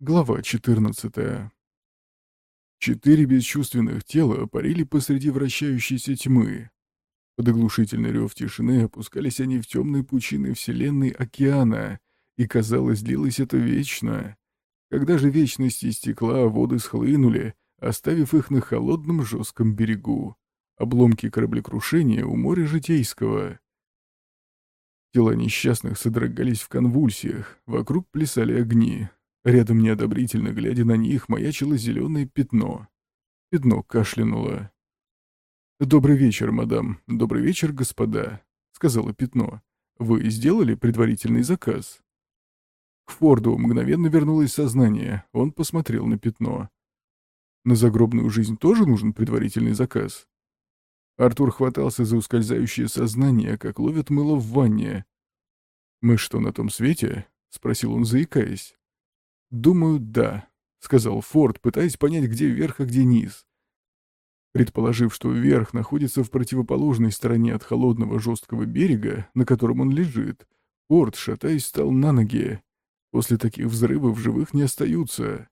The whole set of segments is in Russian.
Глава 14. Четыре бесчувственных тела парили посреди вращающейся тьмы. Под оглушительный рев тишины опускались они в темные пучины Вселенной океана, и, казалось, длилось это вечно. Когда же вечность истекла, воды схлынули, оставив их на холодном жестком берегу. Обломки кораблекрушения у моря житейского. Тела несчастных содрогались в конвульсиях, вокруг плясали огни, Рядом неодобрительно глядя на них, маячило зеленое пятно. Пятно кашлянуло. «Добрый вечер, мадам. Добрый вечер, господа», — сказала пятно. «Вы сделали предварительный заказ?» К Форду мгновенно вернулось сознание. Он посмотрел на пятно. «На загробную жизнь тоже нужен предварительный заказ?» Артур хватался за ускользающее сознание, как ловят мыло в ванне. «Мы что, на том свете?» — спросил он, заикаясь. «Думаю, да», — сказал Форд, пытаясь понять, где верх, а где низ. Предположив, что верх находится в противоположной стороне от холодного жесткого берега, на котором он лежит, Форд, шатаясь, стал на ноги. После таких взрывов живых не остаются.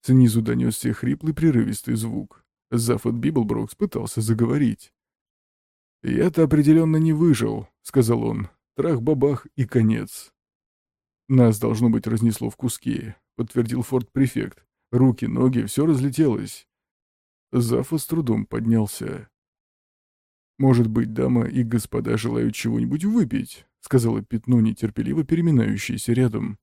Снизу донесся хриплый прерывистый звук. Зафод Библброкс пытался заговорить. «Я-то определенно не выжил», — сказал он. Трах-бабах и конец. «Нас, должно быть, разнесло в куски», — подтвердил Форд Префект. «Руки, ноги, все разлетелось». Зафод с трудом поднялся. «Может быть, дамы и господа желают чего-нибудь выпить?» — сказало пятно, нетерпеливо переминающееся рядом.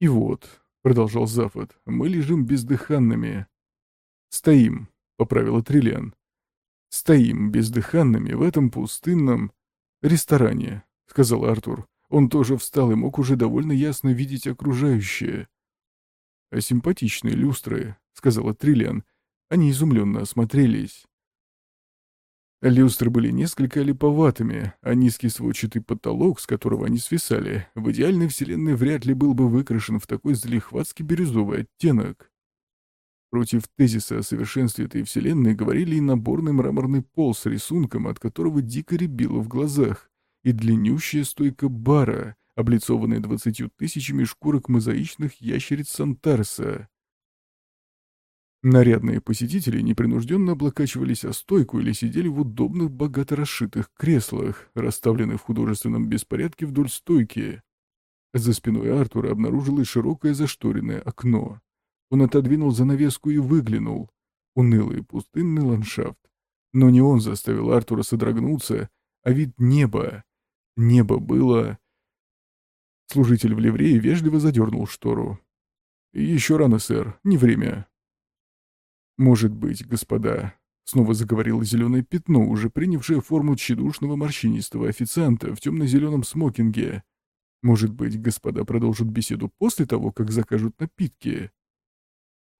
«И вот», — продолжал Зафот, — «мы лежим бездыханными». «Стоим», — поправила Триллиан. «Стоим бездыханными в этом пустынном ресторане», — сказал Артур. Он тоже встал и мог уже довольно ясно видеть окружающее. «А симпатичные люстры», — сказала Триллиан. Они изумленно осмотрелись. Люстры были несколько липоватыми, а низкий сводчатый потолок, с которого они свисали, в идеальной вселенной вряд ли был бы выкрашен в такой залихватский бирюзовый оттенок. Против тезиса о совершенстве этой вселенной говорили и наборный мраморный пол с рисунком, от которого дико рябило в глазах, и длиннющая стойка бара, облицованная двадцатью тысячами шкурок мозаичных ящериц Сантарса. Нарядные посетители непринужденно облокачивались о стойку или сидели в удобных, богато расшитых креслах, расставленных в художественном беспорядке вдоль стойки. За спиной Артура обнаружилось широкое зашторенное окно. Он отодвинул занавеску и выглянул. Унылый пустынный ландшафт. Но не он заставил Артура содрогнуться, а вид неба, Небо было... Служитель в ливрее вежливо задернул штору. «Еще рано, сэр, не время». «Может быть, господа», — снова заговорило зеленое пятно, уже принявшее форму тщедушного морщинистого официанта в темно-зеленом смокинге. «Может быть, господа продолжат беседу после того, как закажут напитки?»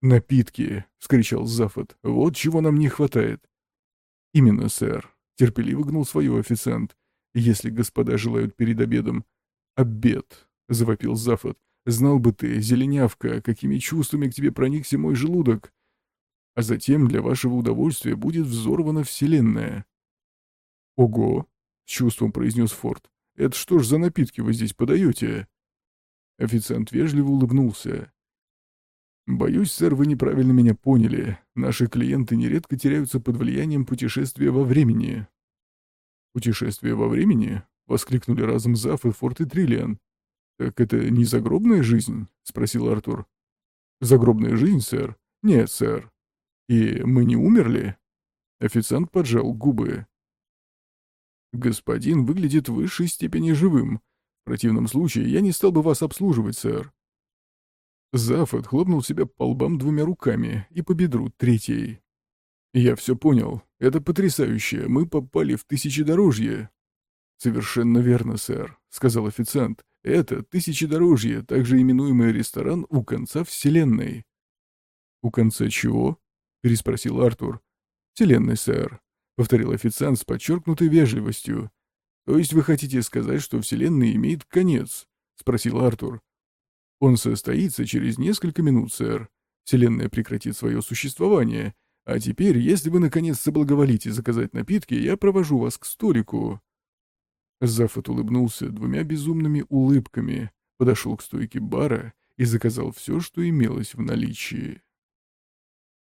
«Напитки!» — вскричал Зафот. «Вот чего нам не хватает!» «Именно, сэр!» — терпеливо гнул свое официант. Если господа желают перед обедом... Обед, — завопил Зафот. Знал бы ты, зеленявка, какими чувствами к тебе проникся мой желудок. А затем для вашего удовольствия будет взорвана вселенная. Ого, — с чувством произнес Форд. Это что ж за напитки вы здесь подаете? Официант вежливо улыбнулся. «Боюсь, сэр, вы неправильно меня поняли. Наши клиенты нередко теряются под влиянием путешествия во времени. «Путешествие во времени?» — воскликнули разом Заф и Форт и Триллиан. «Так это не загробная жизнь?» — спросил Артур. «Загробная жизнь, сэр?» «Нет, сэр». «И мы не умерли?» Официант поджал губы. «Господин выглядит в высшей степени живым. В противном случае я не стал бы вас обслуживать, сэр». Заф хлопнул себя по лбам двумя руками и по бедру третьей. «Я все понял. Это потрясающе. Мы попали в тысячедорожье». «Совершенно верно, сэр», — сказал официант. «Это тысячедорожье, также именуемый ресторан у конца Вселенной». «У конца чего?» — переспросил Артур. «Вселенной, сэр», — повторил официант с подчеркнутой вежливостью. «То есть вы хотите сказать, что Вселенная имеет конец?» — спросил Артур. «Он состоится через несколько минут, сэр. Вселенная прекратит свое существование, а теперь, если вы наконец соблаговолите заказать напитки, я провожу вас к столику». Зафот улыбнулся двумя безумными улыбками, подошел к стойке бара и заказал все, что имелось в наличии.